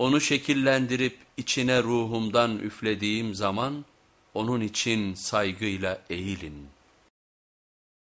Onu şekillendirip içine ruhumdan üflediğim zaman onun için saygıyla eğilin.''